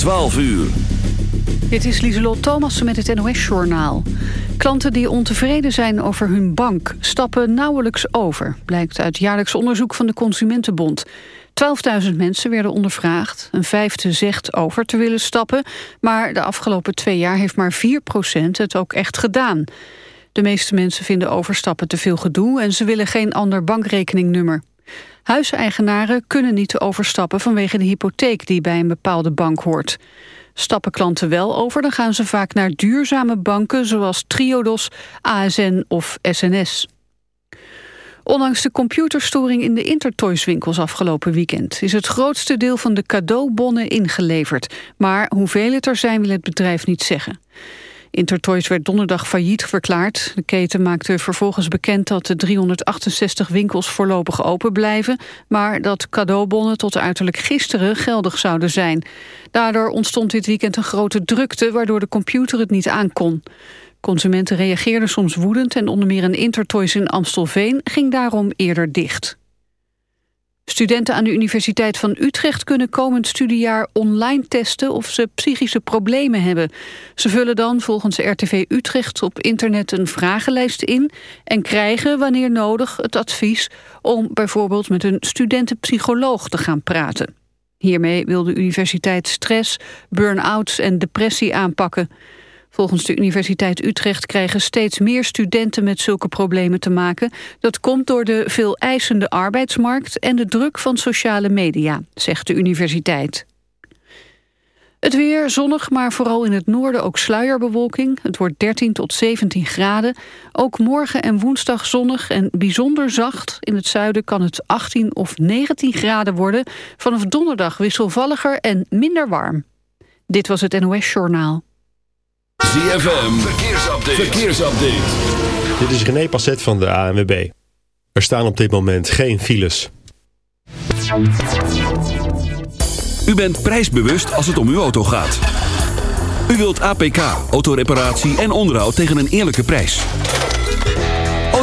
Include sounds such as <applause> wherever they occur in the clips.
12 uur. Dit is Lieselot Thomassen met het NOS-journaal. Klanten die ontevreden zijn over hun bank stappen nauwelijks over... blijkt uit jaarlijks onderzoek van de Consumentenbond. 12.000 mensen werden ondervraagd. Een vijfde zegt over te willen stappen... maar de afgelopen twee jaar heeft maar 4% het ook echt gedaan. De meeste mensen vinden overstappen te veel gedoe... en ze willen geen ander bankrekeningnummer. Huiseigenaren kunnen niet overstappen vanwege de hypotheek die bij een bepaalde bank hoort. Stappen klanten wel over, dan gaan ze vaak naar duurzame banken zoals Triodos, ASN of SNS. Ondanks de computerstoring in de Intertoys-winkels afgelopen weekend... is het grootste deel van de cadeaubonnen ingeleverd. Maar hoeveel het er zijn wil het bedrijf niet zeggen. Intertoys werd donderdag failliet verklaard. De keten maakte vervolgens bekend dat de 368 winkels voorlopig open blijven... maar dat cadeaubonnen tot uiterlijk gisteren geldig zouden zijn. Daardoor ontstond dit weekend een grote drukte... waardoor de computer het niet aankon. Consumenten reageerden soms woedend... en onder meer een Intertoys in Amstelveen ging daarom eerder dicht. Studenten aan de Universiteit van Utrecht kunnen komend studiejaar online testen of ze psychische problemen hebben. Ze vullen dan volgens RTV Utrecht op internet een vragenlijst in en krijgen wanneer nodig het advies om bijvoorbeeld met een studentenpsycholoog te gaan praten. Hiermee wil de universiteit stress, burn-outs en depressie aanpakken. Volgens de Universiteit Utrecht krijgen steeds meer studenten met zulke problemen te maken. Dat komt door de veel eisende arbeidsmarkt en de druk van sociale media, zegt de universiteit. Het weer zonnig, maar vooral in het noorden ook sluierbewolking. Het wordt 13 tot 17 graden. Ook morgen en woensdag zonnig en bijzonder zacht. In het zuiden kan het 18 of 19 graden worden. Vanaf donderdag wisselvalliger en minder warm. Dit was het NOS Journaal. ZFM, verkeersupdate. verkeersupdate. Dit is René Passet van de ANWB. Er staan op dit moment geen files. U bent prijsbewust als het om uw auto gaat. U wilt APK, autoreparatie en onderhoud tegen een eerlijke prijs.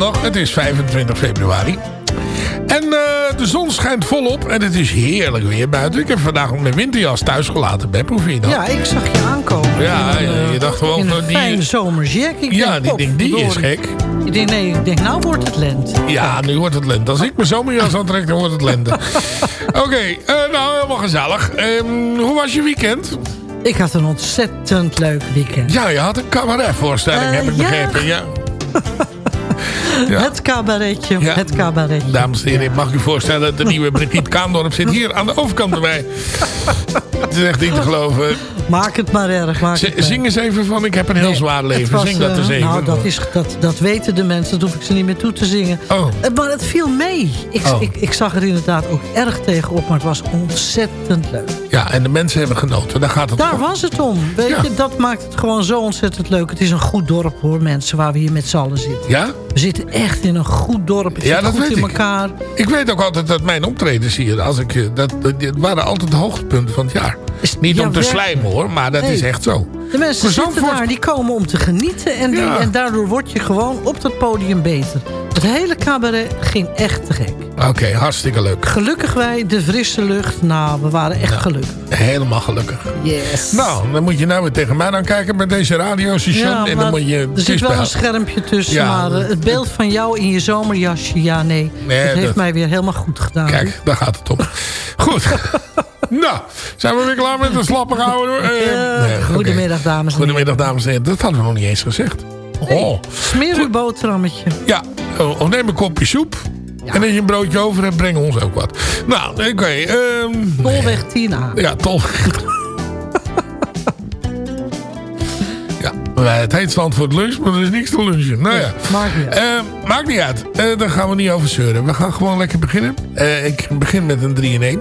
Maandag. Het is 25 februari. En eh, de zon schijnt volop en het is heerlijk weer buiten. Ik heb vandaag mijn winterjas thuis gelaten. Beb, hoe vind je dat? Ja, ik zag je aankomen. Ja, een, ja, je eh, dacht gewoon in een die- fijne zomersjack. Ik Ja, denk, die ding, die is gek. Ik denk, nee, ik denk, nou wordt het lente. Ja, nu wordt het lente. Als ik mijn zomerjas aantrek, dan wordt het lente. <laughs> Oké, eh, nou helemaal gezellig. Ehm, hoe was je weekend? Ik had een ontzettend leuk weekend. Ja, je had een cabaretvoorstelling, Eh, heb ik ja. begrepen. Ja. <laughs> Ja. Het cabaretje, Ja. het cabaretje. Dames en heren, ik mag u voorstellen... de nieuwe <laughs> Brigitte Kaandorp zit hier aan de overkant bij mij. Het is echt niet te geloven. Maak het maar erg. Maak Z- het maar. zing eens even van Ik heb een heel Nee, zwaar leven. was, zing dat eh, eens even. Nou, dat, is, dat, dat weten de mensen. Dat hoef ik ze niet meer toe te zingen. Oh. Eh, Maar het viel mee. Ik, Oh. ik, ik zag er inderdaad ook erg tegenop. Maar het was ontzettend leuk. Ja, en de mensen hebben genoten. Daar gaat het Daar om. was het om. Weet Ja. je, dat maakt het gewoon zo ontzettend leuk. Het is een goed dorp hoor, mensen, waar we hier met z'n allen zitten. Ja? We zitten echt in een goed dorp. Het Ja, dat goed weet in ik. elkaar. Ik weet ook altijd dat mijn optredens hier... Als ik, eh, dat, dat waren altijd de hoogtepunten van het jaar. Niet ja, om te slijmen hoor, maar dat Nee. is echt zo. De mensen zitten daar, die komen om te genieten. En, die- Ja. en daardoor word je gewoon op dat podium beter. Het hele cabaret ging echt te gek. Oké, hartstikke leuk. Gelukkig wij, de frisse lucht. Nou, we waren echt gelukkig. Helemaal gelukkig. Yes. Nou, dan moet je nou weer tegen mij aan kijken met deze radiostation. Ja, en dan moet je er zit wel een schermpje tussen. Ja. Maar eh, het beeld van jou in je zomerjasje, ja nee. Nee, dat heeft dat- mij weer helemaal goed gedaan. Kijk, daar gaat het om. Goed. <laughs> nou, zijn we weer klaar met de slappe houden? Eh, Eh, nee, goedemiddag, dames en heren. Goedemiddag, dames en heren. Dat hadden we nog niet eens gezegd. Oh. Smeer uw boterhammetje. Ja, oh, neem een kopje soep. En als je een broodje over hebt, breng ons ook wat. Nou, oké. ehm, Tolweg 10A. ja, tol. ja, het heet stand voor het lunch, maar er is niks te lunchen. Nou ja. Maakt niet uit. Maakt niet uit. Eh, daar gaan we niet over zeuren. We gaan gewoon lekker beginnen. Ik begin met een 3 in 1.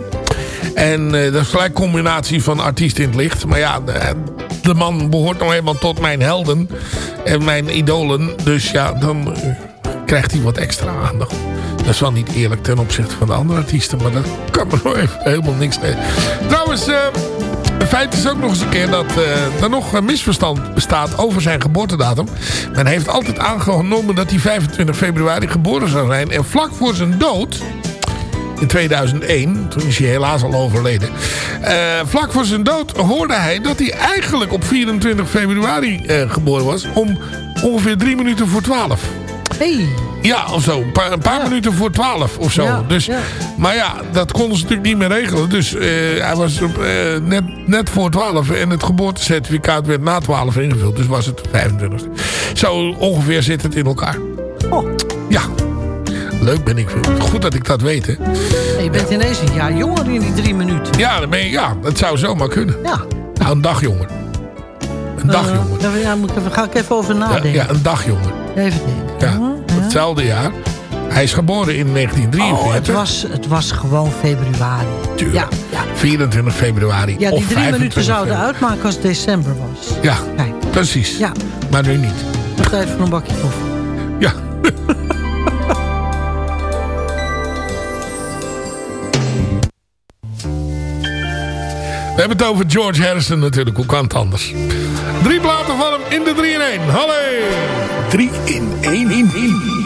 En eh, dat is gelijk combinatie van artiest in het licht. Maar ja, de, de man behoort nou eenmaal tot mijn helden. En mijn idolen. Dus ja, dan eh, krijgt hij wat extra aandacht. Dat is wel niet eerlijk ten opzichte van de andere artiesten. Maar dat kan me <laughs> even helemaal niks. Trouwens... eh, het feit is ook nog eens een keer dat eh, er nog een misverstand bestaat over zijn geboortedatum. Men heeft altijd aangenomen dat hij 25 februari geboren zou zijn. En vlak voor zijn dood, in 2001, toen is hij helaas al overleden. eh, vlak voor zijn dood hoorde hij dat hij eigenlijk op 24 februari eh, geboren was. Om ongeveer drie minuten voor 12. Hey. Ja, of zo. Een paar, een paar minuten voor 12 of zo. Ja, dus, ja. Maar ja, dat konden ze natuurlijk niet meer regelen. Dus eh, hij was op, net, net voor 12 en het geboortecertificaat werd na 12 ingevuld. Dus was het 25. Zo ongeveer zit het in elkaar. Oh, Ja. Leuk ben ik. Goed dat ik dat weet, hè. je bent ineens een jaar jonger in die drie minuten. Ja, dan ben je, ja dat zou zomaar kunnen. Ja. Nou, een dag jonger. Een dag Eh, jonger. ja, moet ik even, ga ik even over nadenken. ja, een dag jonger. Even denken. Ja, Ja. hetzelfde jaar. Hij is geboren in Oh, 1943. het was, het was gewoon februari. Tuurlijk. Ja, ja. 24 februari. ja die drie 25 minuten zouden februari. uitmaken als het december was. Ja, Kijk, precies. ja, Maar nu niet. tijd voor een bakje koffie. Ja. We hebben het over George Harrison natuurlijk. Hoe kan het anders? Drie platen van in de 3 in 1. Halle! 3 in 1 in 1.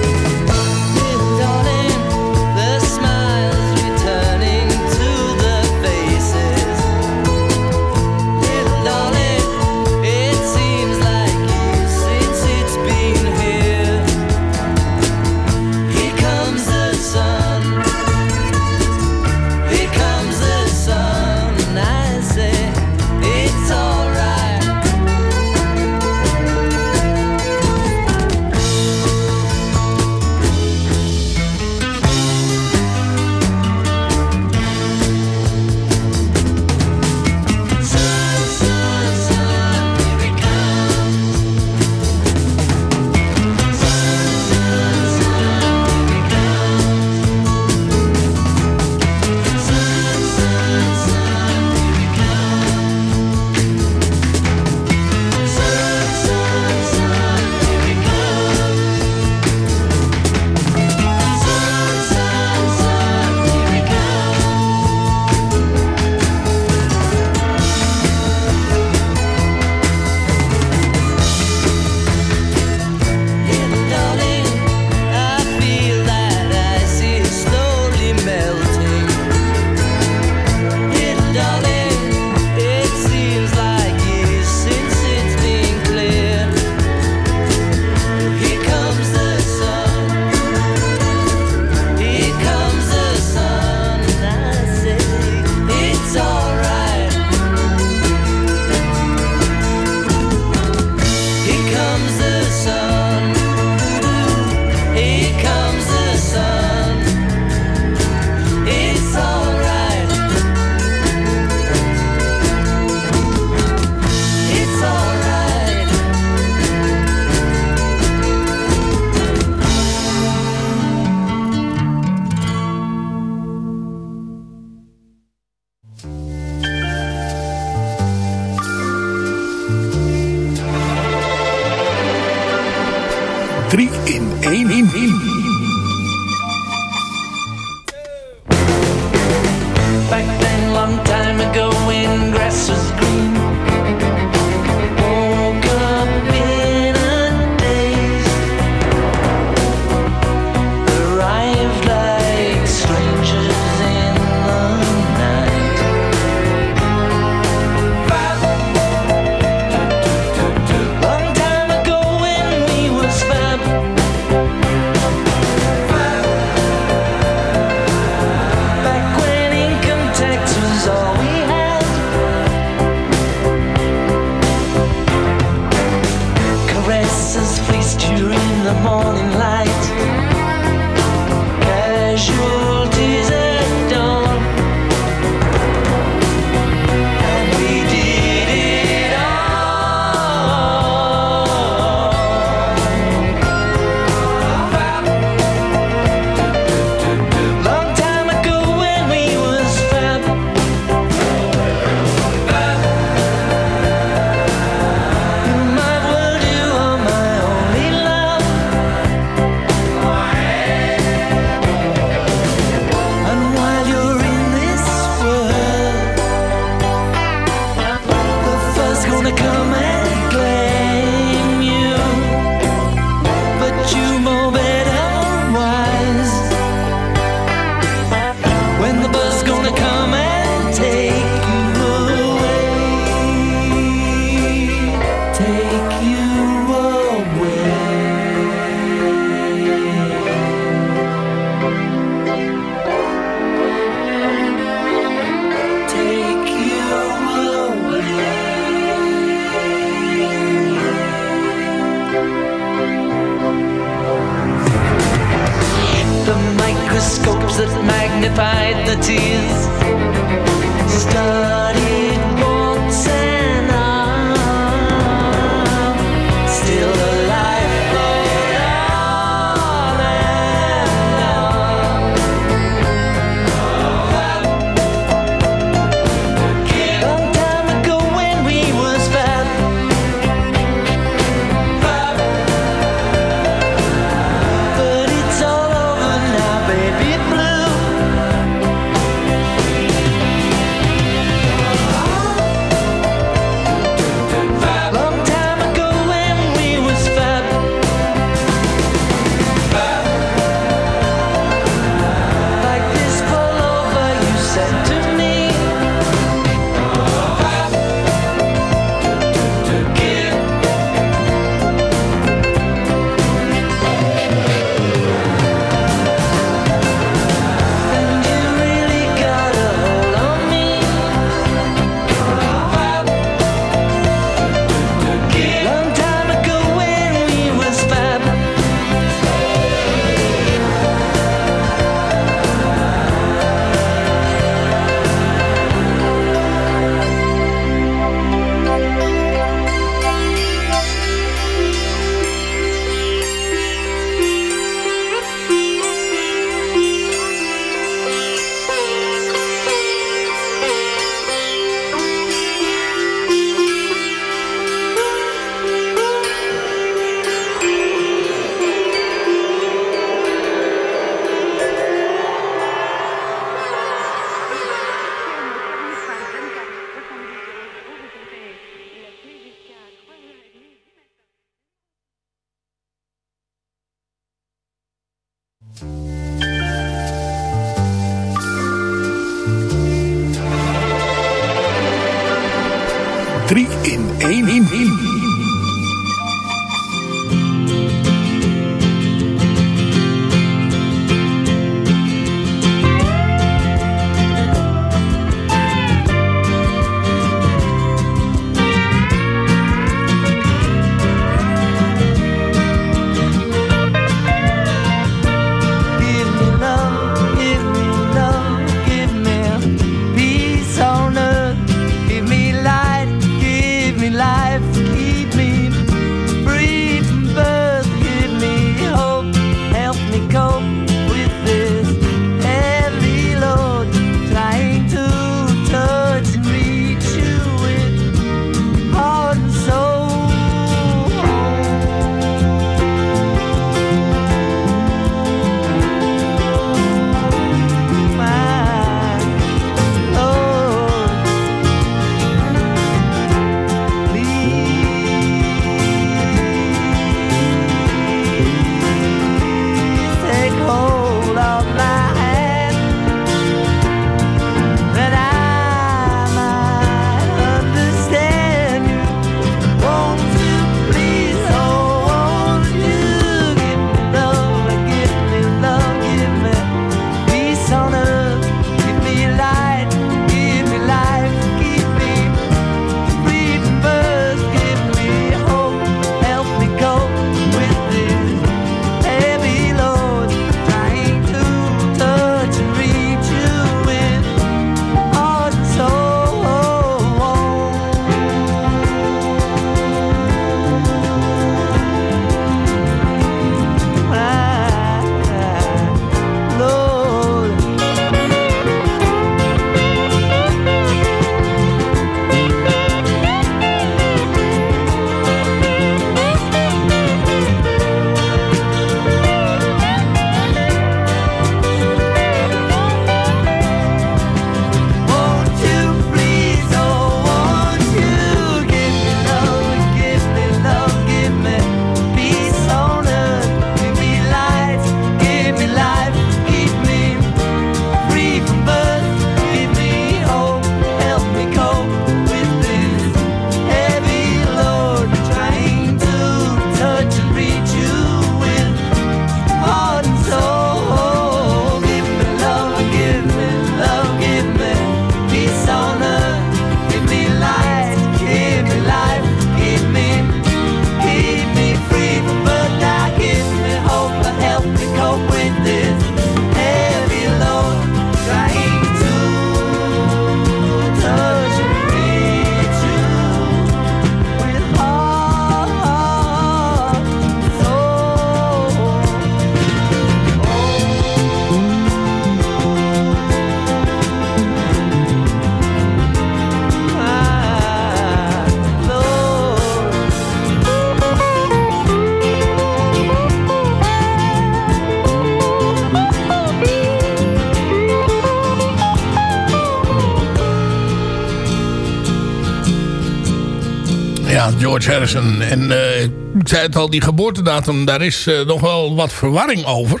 Harrison. En eh, ik zei het al, die geboortedatum, daar is eh, nog wel wat verwarring over.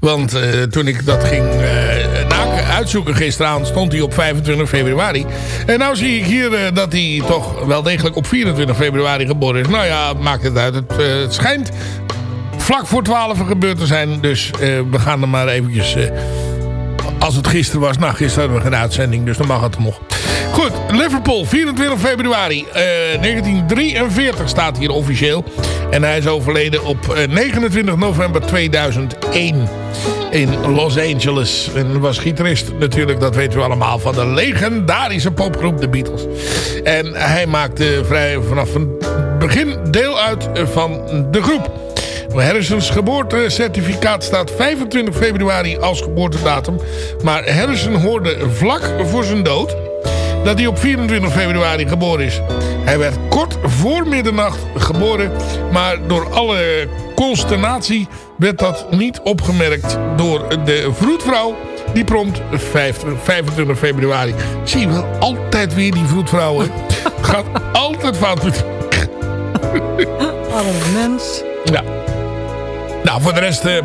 Want eh, toen ik dat ging uitzoeken gisteravond, stond hij op 25 februari. En nou zie ik hier dat hij toch wel degelijk op 24 februari geboren is. Nou ja, maakt het uit. Het, het schijnt vlak voor 12 gebeurd te zijn. Dus we gaan er maar eventjes... als het gisteren was, nou gisteren hadden we geen uitzending, dus dan mag het nog. Liverpool, 24 februari uh, 1943 staat hier officieel. En hij is overleden op uh, 29 november 2001 in Los Angeles. En was gitarist natuurlijk, dat weten we allemaal, van de legendarische popgroep The Beatles. En hij maakte vrij vanaf het begin deel uit van de groep. Harrison's geboortecertificaat staat 25 februari als geboortedatum. Maar Harrison hoorde vlak voor zijn dood dat hij op 24 februari geboren is. Hij werd kort voor middernacht geboren, maar door alle consternatie werd dat niet opgemerkt door de vroedvrouw. Die prompt 25 februari. Zie je wel, altijd weer die vroedvrouwen. <laughs> Gaat altijd fout met. Alle mens. Ja. Nou, voor de rest... Uh,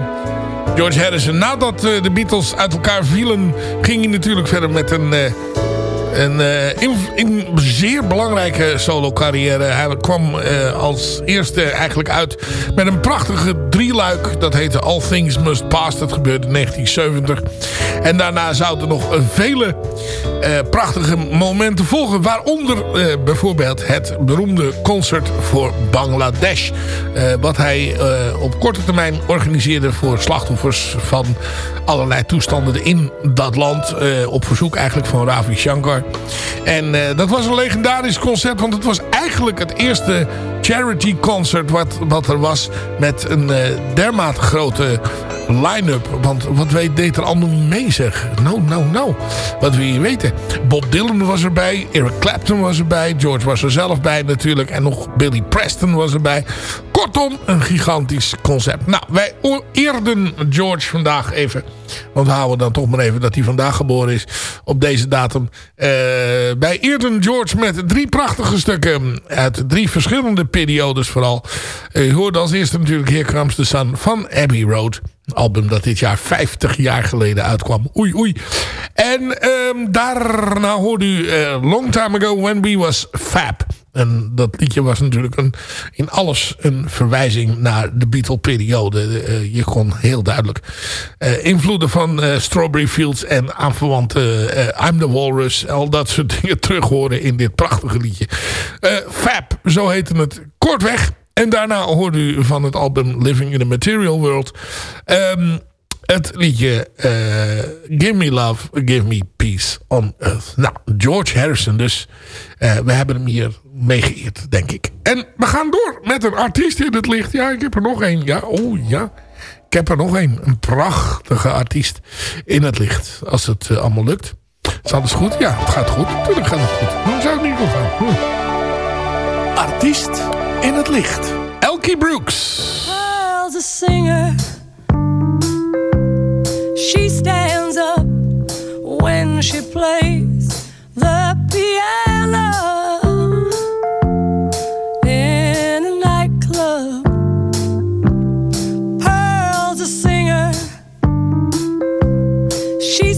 George Harrison. Nadat uh, de Beatles uit elkaar vielen... ging hij natuurlijk verder met een... Uh, een uh, zeer belangrijke solo carrière. Hij kwam uh, als eerste eigenlijk uit met een prachtige drieluik. Dat heette All Things Must Pass. Dat gebeurde in 1970. En daarna zouden nog vele uh, prachtige momenten volgen. Waaronder bijvoorbeeld het beroemde concert voor Bangladesh. wat hij op korte termijn organiseerde voor slachtoffers van allerlei toestanden in dat land. op verzoek eigenlijk van Ravi Shankar. En uh, dat was een legendarisch concert. Want het was eigenlijk het eerste charity concert wat, wat er was. Met een uh, dermate grote line-up. Want wat weet, deed er allemaal mee zeg. Nou, nou, nou. Wat wil je weten? Bob Dylan was erbij. Eric Clapton was erbij. George was er zelf bij natuurlijk. En nog Billy Preston was erbij. Kortom, een gigantisch concept. Nou, wij eerden George vandaag even. Want we houden dan toch maar even dat hij vandaag geboren is. Op deze datum. Uh, wij eerden George met drie prachtige stukken. Uit drie verschillende periodes vooral. Uh, je hoorde als eerste natuurlijk Here Comes the Sun van Abbey Road. Album dat dit jaar 50 jaar geleden uitkwam. Oei, oei. En um, daarna hoorde u uh, Long Time Ago When We Was Fab. En dat liedje was natuurlijk een, in alles een verwijzing naar de Beatle-periode. Uh, je kon heel duidelijk uh, invloeden van Strawberry Fields en aanverwante I'm the Walrus. Al dat soort dingen terug horen in dit prachtige liedje. Fab, zo heette het kortweg. En daarna hoorde u van het album Living in a Material World... Um, het liedje uh, Give Me Love, Give Me Peace on Earth. Nou, George Harrison dus. Uh, we hebben hem hier meegeëerd, denk ik. En we gaan door met een artiest in het licht. Ja, ik heb er nog één. Ja, oh ja. Ik heb er nog één. Een prachtige artiest in het licht. Als het uh, allemaal lukt. Is alles goed? Ja, het gaat goed. Natuurlijk gaat het goed. Hoe zou het niet goed gaan? Hm. Artiest in het licht. Elkie Brooks. As a singer She stands up when she plays the piano. She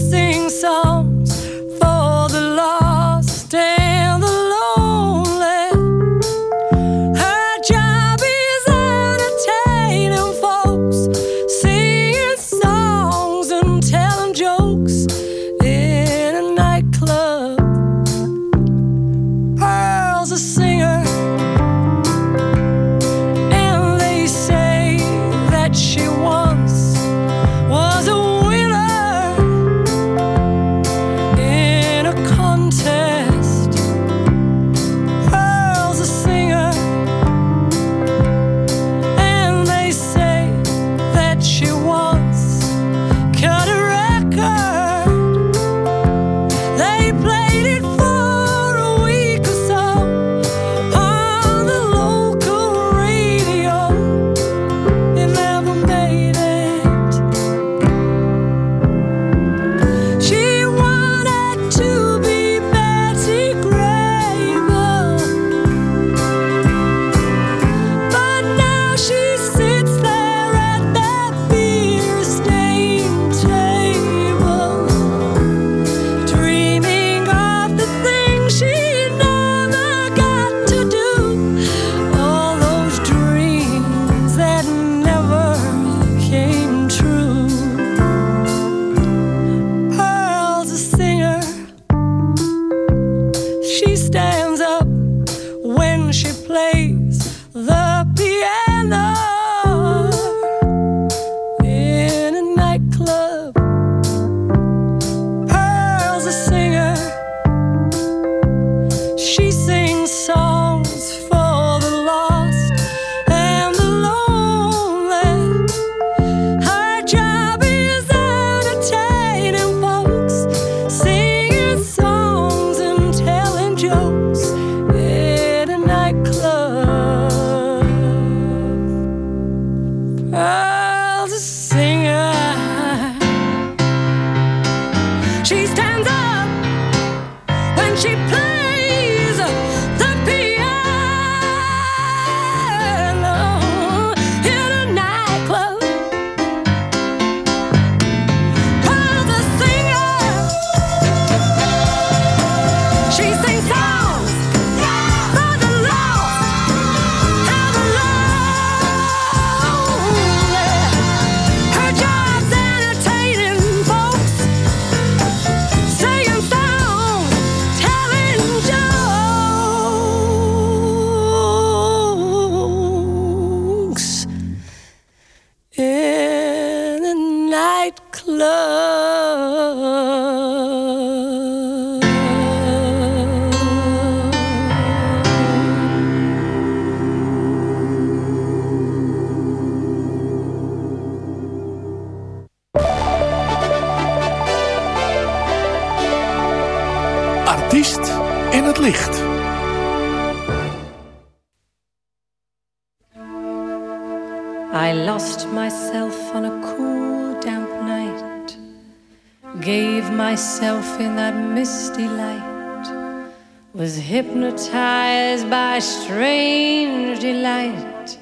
hypnotized by strange delight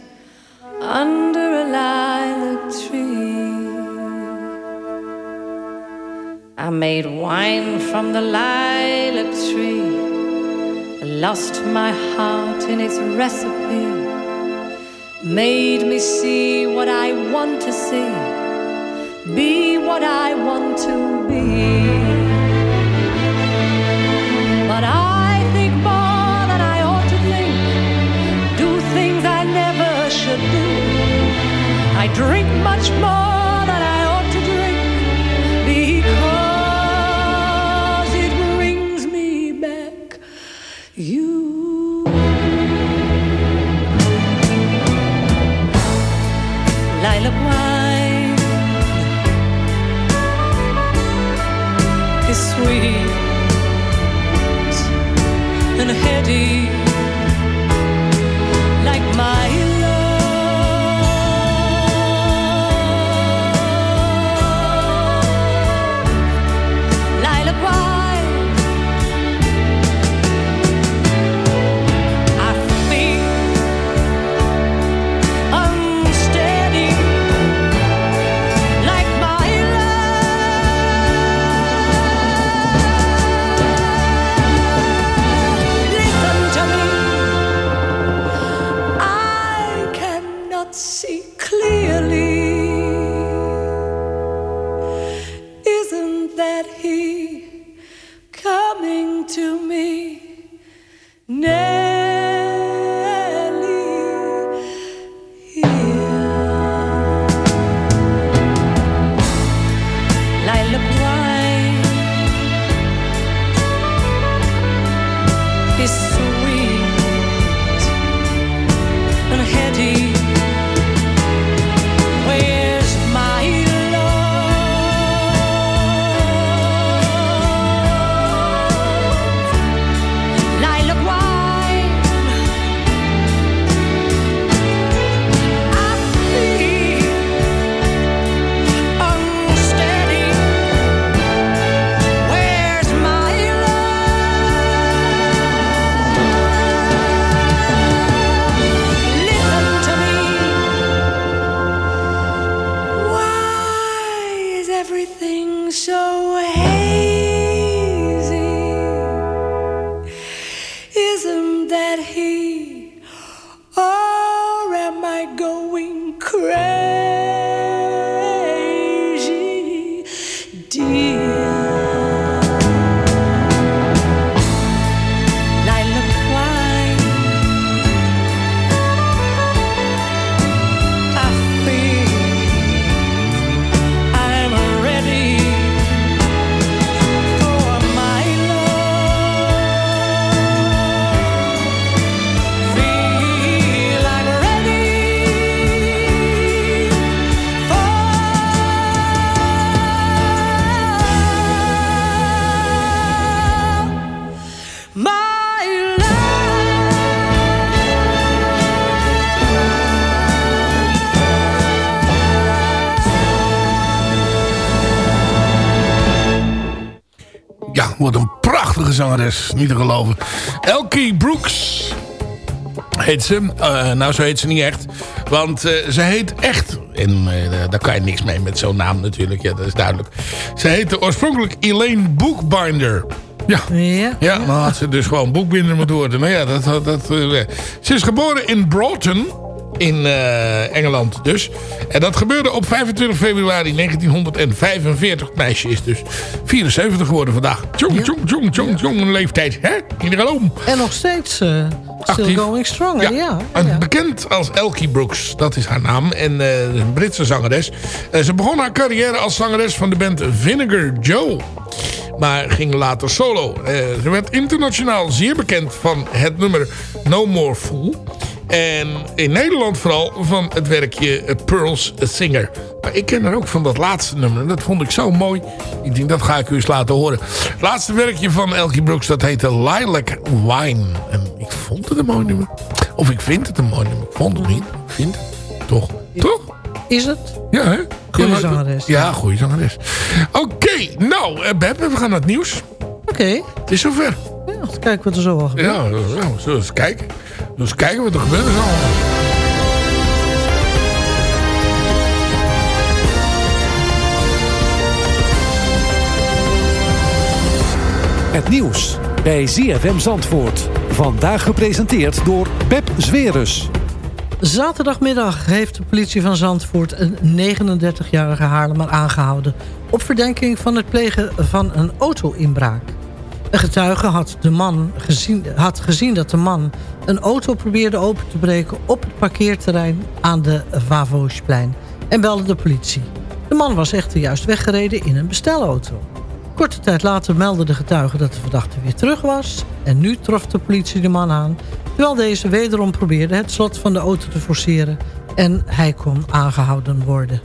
under a lilac tree. I made wine from the lilac tree. Lost my heart in its recipe made me see what I want to see, be what I want to be. Zangeres. Niet te geloven. Elkie Brooks heet ze. Eh, nou, zo heet ze niet echt. Want eh, ze heet echt... En eh, daar kan je niks mee met zo'n naam natuurlijk. Ja, dat is duidelijk. Ze heette oorspronkelijk Elaine Bookbinder. Ja. Ja. Ja, dan had ze dus gewoon boekbinder moeten worden. Nou ja, dat... dat, dat ze is geboren in Broughton. In uh, Engeland dus. En dat gebeurde op 25 februari 1945. Het meisje is dus 74 geworden vandaag. Jong, jong, jong, jong, jong, een leeftijd. Hè? Iedereen om. En nog steeds uh, still going strong. Ja. ja. ja. Bekend als Elkie Brooks. Dat is haar naam. En uh, een Britse zangeres. ze begon haar carrière als zangeres van de band Vinegar Joe maar ging later solo. Uh, ze werd internationaal zeer bekend van het nummer No More Fool. En in Nederland vooral van het werkje Pearls Singer. Maar ik ken er ook van dat laatste nummer. Dat vond ik zo mooi. Ik denk, dat ga ik u eens laten horen. Het laatste werkje van Elkie Brooks, dat heette Lilac Wine. En ik vond het een mooi nummer. Of ik vind het een mooi nummer. Ik vond het niet. Ik vind het. Toch? Toch? Is het? Ja, hè? Goeie zangeres. Ja, goede zangeres. Oké, nou, uh, Beb, we gaan naar het nieuws. Oké. Het is zover. Ja, kijken wat er zo al gebeurt. Ja, nou, zullen we eens kijken. Dus kijken wat er gebeurt. Het nieuws bij ZFM Zandvoort. Vandaag gepresenteerd door Pep Zwerus. Zaterdagmiddag heeft de politie van Zandvoort een 39-jarige Haarlemmer aangehouden... op verdenking van het plegen van een auto-inbraak. Een getuige had, de man gezien, had gezien dat de man een auto probeerde open te breken... op het parkeerterrein aan de Vavosplein en belde de politie. De man was echter juist weggereden in een bestelauto. Korte tijd later meldde de getuige dat de verdachte weer terug was... en nu trof de politie de man aan... terwijl deze wederom probeerde het slot van de auto te forceren... en hij kon aangehouden worden.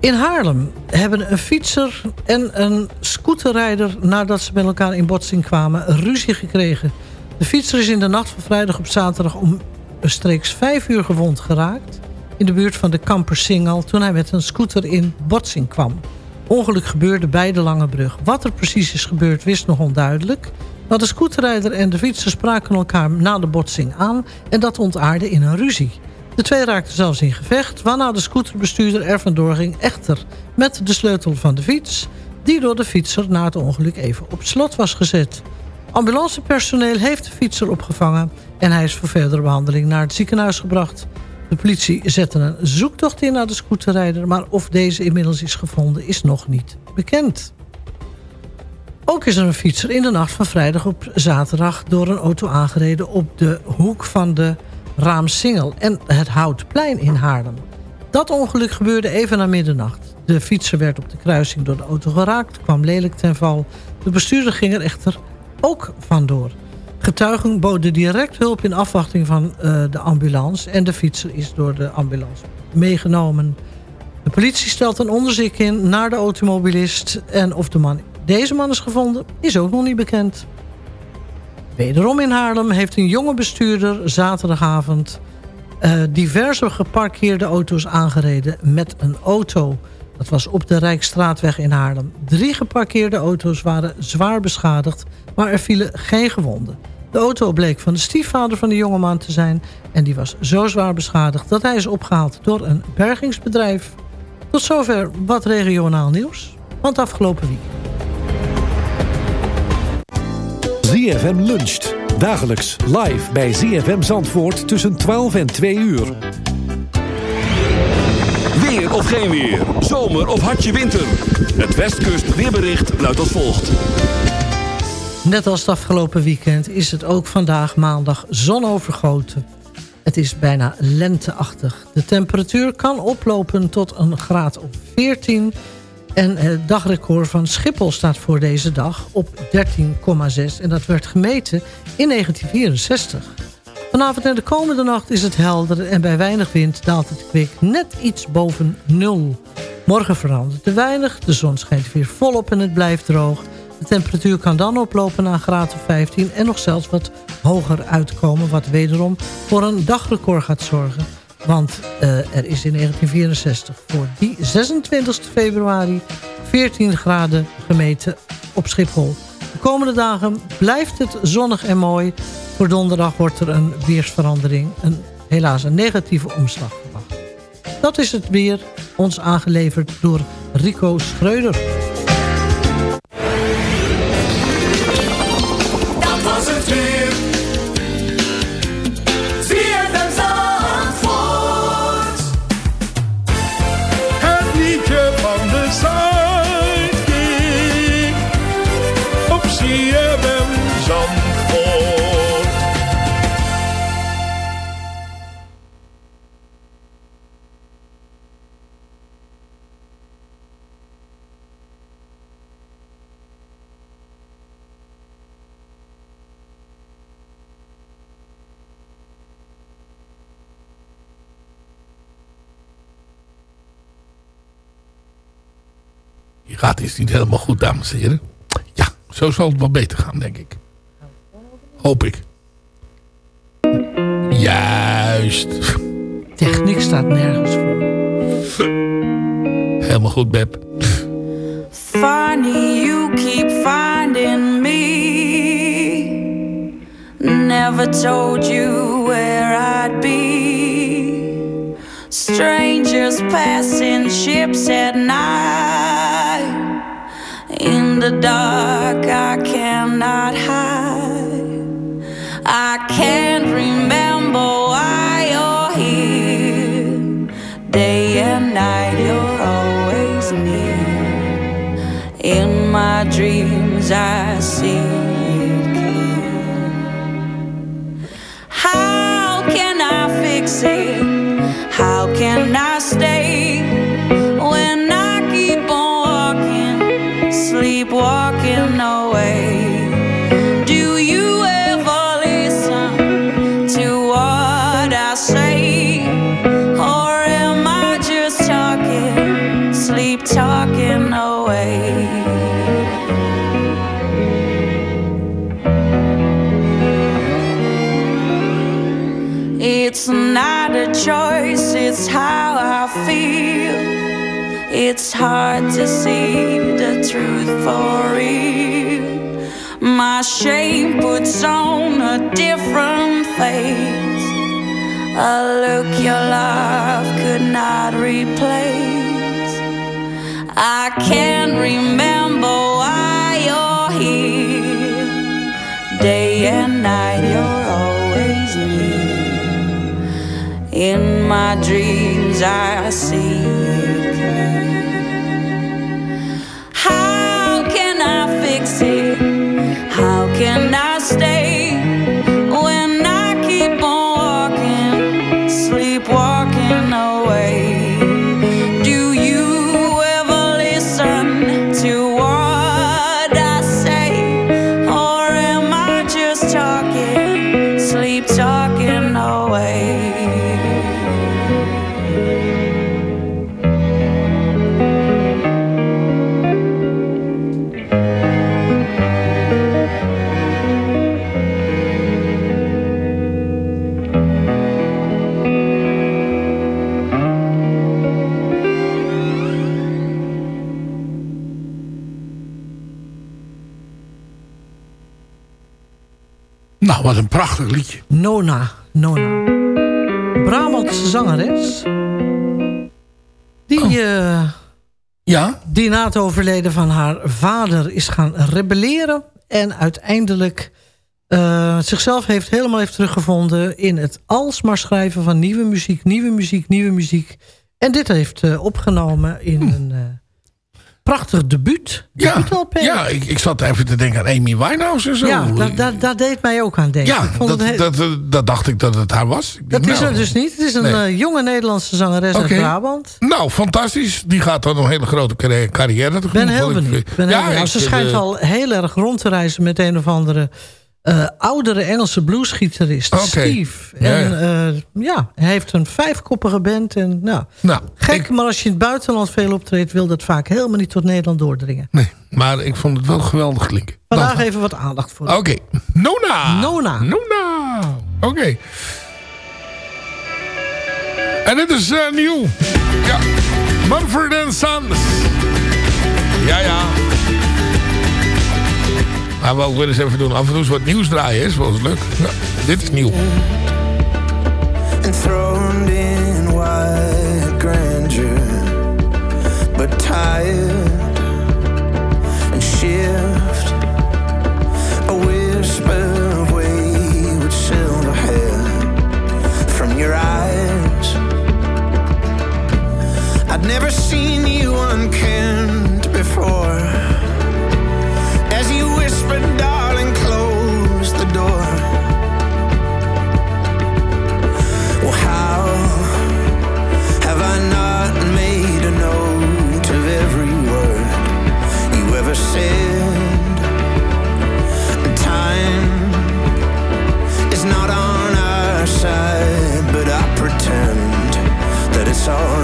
In Haarlem hebben een fietser en een scooterrijder... nadat ze met elkaar in botsing kwamen, ruzie gekregen. De fietser is in de nacht van vrijdag op zaterdag... om streeks vijf uur gewond geraakt... in de buurt van de Kampersingel... toen hij met een scooter in botsing kwam. Ongeluk gebeurde bij de Lange Brug. Wat er precies is gebeurd wist nog onduidelijk. Maar de scooterrijder en de fietser spraken elkaar na de botsing aan... en dat ontaarde in een ruzie. De twee raakten zelfs in gevecht... waarna de scooterbestuurder er vandoor ging echter met de sleutel van de fiets... die door de fietser na het ongeluk even op slot was gezet. Ambulancepersoneel heeft de fietser opgevangen... en hij is voor verdere behandeling naar het ziekenhuis gebracht... De politie zette een zoektocht in naar de scooterrijder... maar of deze inmiddels is gevonden is nog niet bekend. Ook is er een fietser in de nacht van vrijdag op zaterdag... door een auto aangereden op de hoek van de Raamsingel... en het Houtplein in Haarlem. Dat ongeluk gebeurde even na middernacht. De fietser werd op de kruising door de auto geraakt, kwam lelijk ten val. De bestuurder ging er echter ook vandoor. Getuigen boden direct hulp in afwachting van uh, de ambulance... en de fietser is door de ambulance meegenomen. De politie stelt een onderzoek in naar de automobilist... en of de man, deze man is gevonden, is ook nog niet bekend. Wederom in Haarlem heeft een jonge bestuurder zaterdagavond... Uh, diverse geparkeerde auto's aangereden met een auto... Dat was op de Rijksstraatweg in Haarlem. Drie geparkeerde auto's waren zwaar beschadigd, maar er vielen geen gewonden. De auto bleek van de stiefvader van de jongeman te zijn... en die was zo zwaar beschadigd dat hij is opgehaald door een bergingsbedrijf. Tot zover wat regionaal nieuws, want afgelopen week. ZFM luncht. Dagelijks live bij ZFM Zandvoort tussen 12 en 2 uur. Weer of geen weer. Zomer of hartje winter. Het Westkust weerbericht luidt als volgt. Net als het afgelopen weekend is het ook vandaag maandag zonovergoten. Het is bijna lenteachtig. De temperatuur kan oplopen tot een graad of 14. En het dagrecord van Schiphol staat voor deze dag op 13,6. En dat werd gemeten in 1964. Vanavond en de komende nacht is het helder en bij weinig wind daalt het kwik net iets boven nul. Morgen verandert te weinig, de zon schijnt weer volop en het blijft droog. De temperatuur kan dan oplopen naar of 15 en nog zelfs wat hoger uitkomen... wat wederom voor een dagrecord gaat zorgen. Want uh, er is in 1964 voor die 26 februari 14 graden gemeten op Schiphol. De komende dagen blijft het zonnig en mooi. Voor donderdag wordt er een weersverandering, een, helaas een negatieve omslag verwacht. Dat is het weer, ons aangeleverd door Rico Schreuder. Gaat is niet helemaal goed, dames en heren. Ja, zo zal het wel beter gaan, denk ik. Hoop ik. Juist. Techniek staat nergens voor. Helemaal goed, Beb. Funny, you keep finding me. Never told you where I'd be. Strangers passing ships at night. In the dark, I cannot hide. Hard to see the truth for real. My shame puts on a different face. A look your love could not replace. I can't remember why you're here. Day and night, you're always near. In my dreams, I see Nona, Nona. Brabantse zangeres. Die, eh, ja? die na het overleden van haar vader is gaan rebelleren. En uiteindelijk eh, zichzelf heeft helemaal heeft teruggevonden... in het alsmaar schrijven van nieuwe muziek, nieuwe muziek, nieuwe muziek. En dit heeft eh, opgenomen in een eh, prachtig debuut. Ja, ja ik, ik zat even te denken aan Amy Winehouse en zo. Ja, dat, dat, dat deed mij ook aan denken. Ja, dat, het heel- dat, eh, dat dacht ik dat het haar was. Ik dat denk, is nou, er dus niet. Het is een nee. eh, jonge Nederlandse zangeres uit Brabant. Nou, fantastisch. Die gaat dan een hele grote carri- carrière tegemoet. ben heel benieuwd. Ben heel ja, benieuwd. ik Ze schijnt eh, al heel erg rond te reizen met een of andere eh, oudere Engelse bluesgitarist, Oké. Steve. Ja, En eh, ja, hij heeft een vijfkoppige band. En, nou, Nou, gek, maar als je in het buitenland veel optreedt... wil dat vaak helemaal niet tot Nederland doordringen. Nee, maar ik vond het wel geweldig klinken. Vandaag even wat aandacht voor. Oké, Nona. Nona. Nona. Oké. En dit is eh, nieuw. Ja. Mumford Sons. Ja, ja. Ah, maar we ook weer eens even doen. Af en toe wat nieuws draaien is wel eens leuk. Ja, dit is nieuw. enthroned in white grandeur, but tired and shift. A whisper of wayward silver hair from your eyes. I'd never seen you unkempt so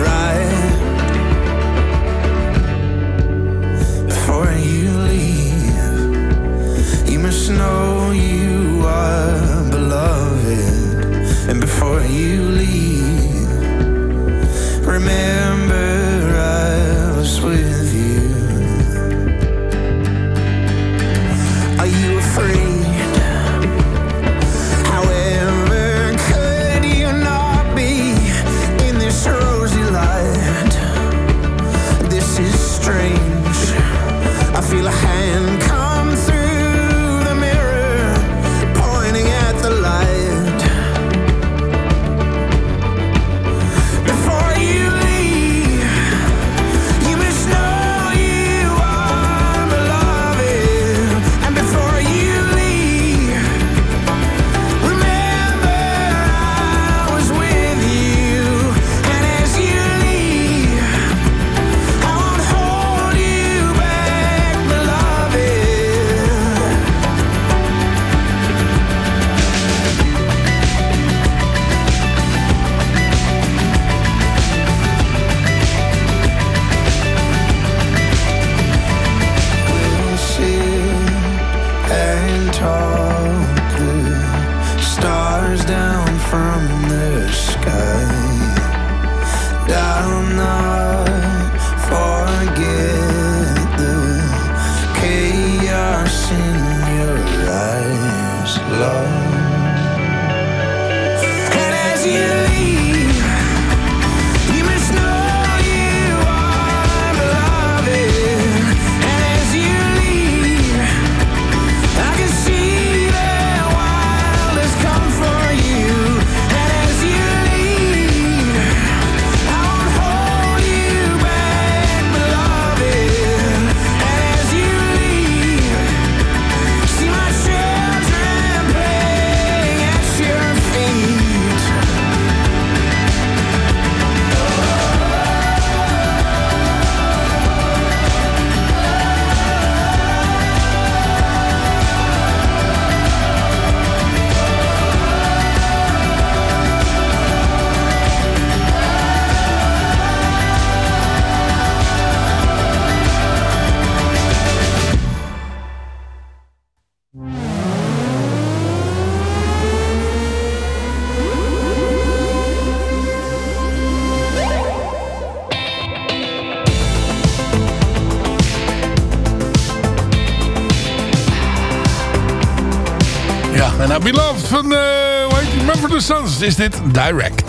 Anna Beloved van eh, Remember the Suns is dit Direct.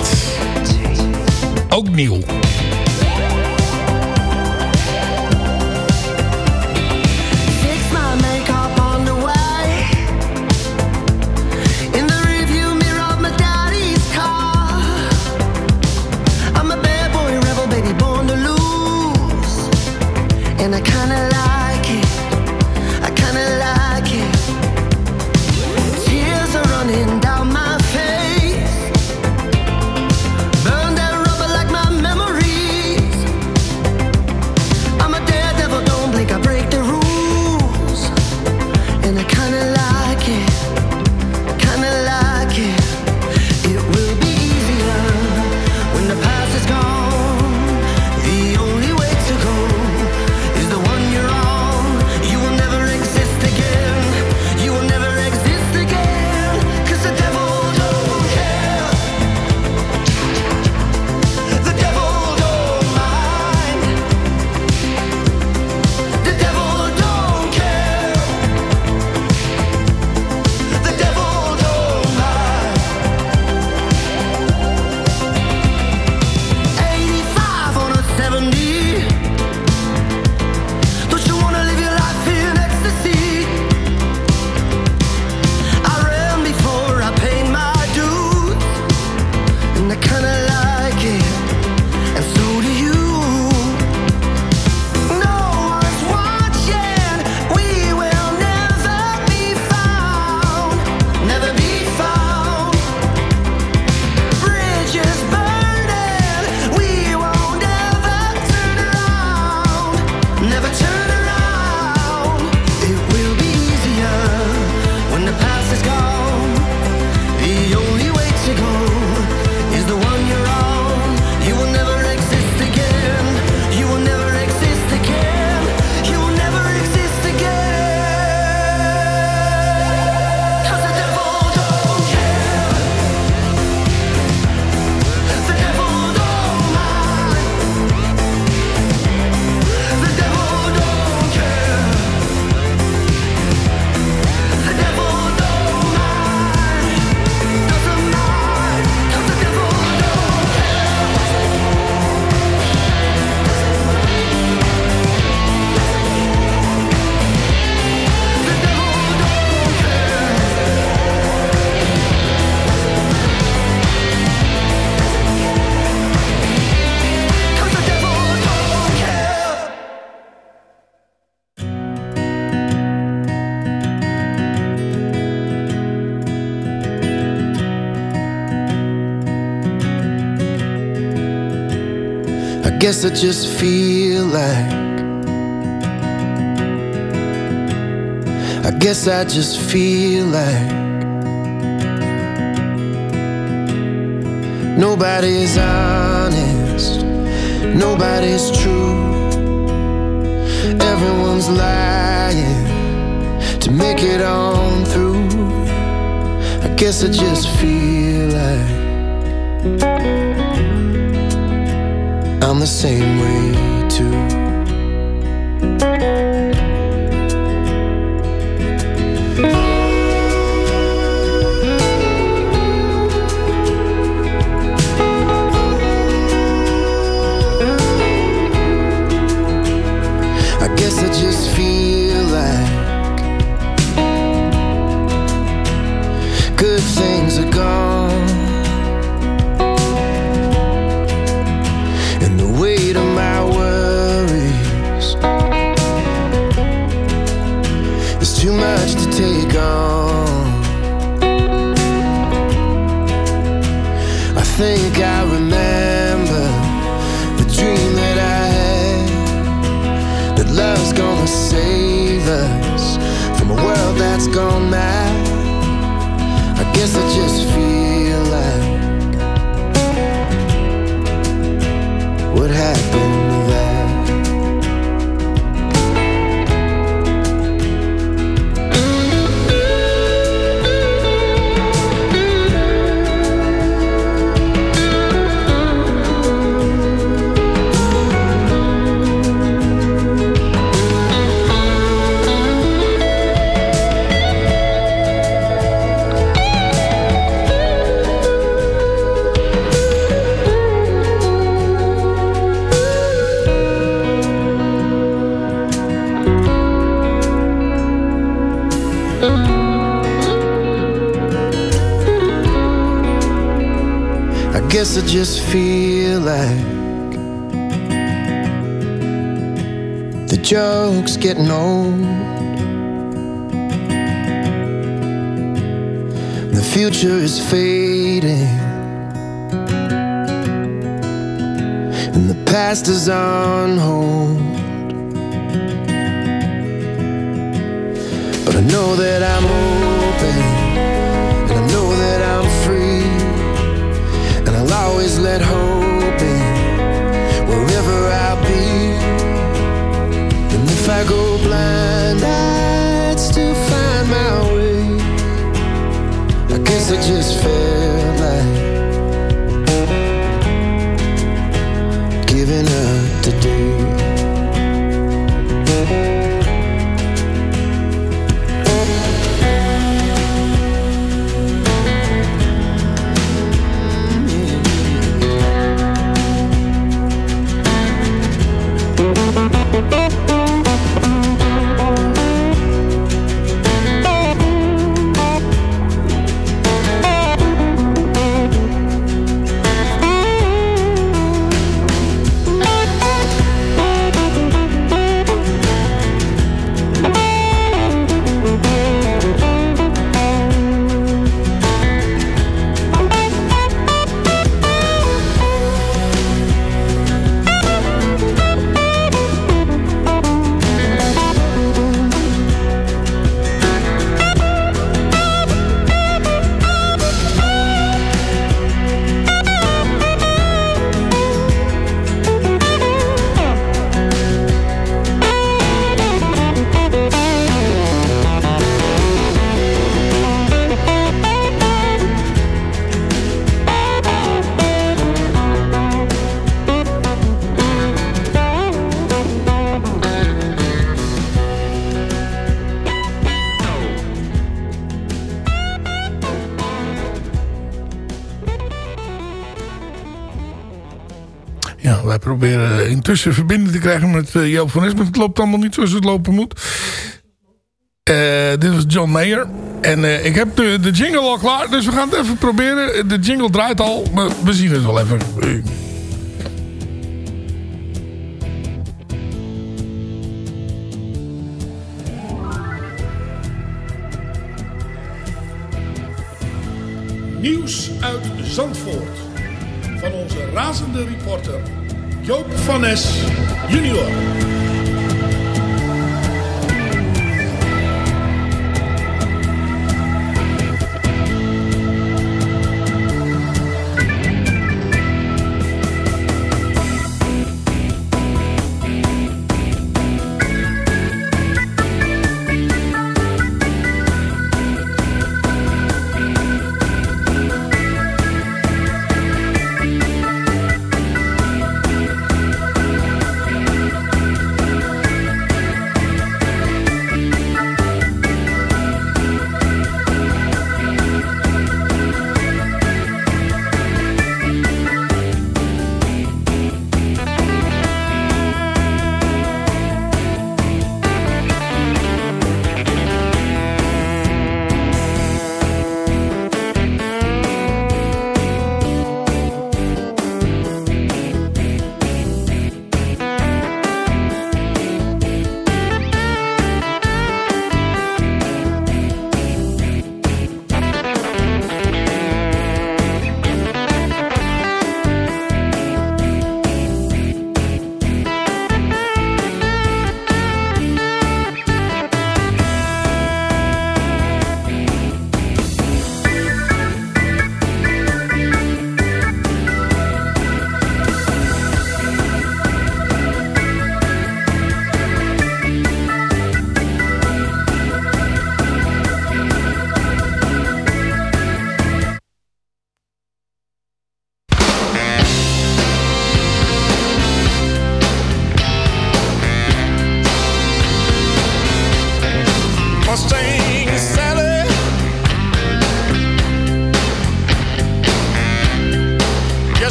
Ook nieuw. guess I just feel like I guess I just feel like Nobody's honest Nobody's true. Everyone's lying To make it on through. I guess I just feel like I'm the same way too. Messages. I just feel like the joke's getting old. The future is fading, and the past is on hold. But I know that I'm open, let hope in wherever I'll be. And if I go blind, I'd still find my way. I guess I just felt proberen intussen verbinding te krijgen met uh, Joop van Es. Maar het loopt allemaal niet zoals het lopen moet. Uh, dit was John Mayer. En uh, ik heb de, de, jingle al klaar. Dus we gaan het even proberen. De jingle draait al. Maar we zien het wel even. Nieuws uit Zandvoort van onze razende reporter Joop van Nes junior.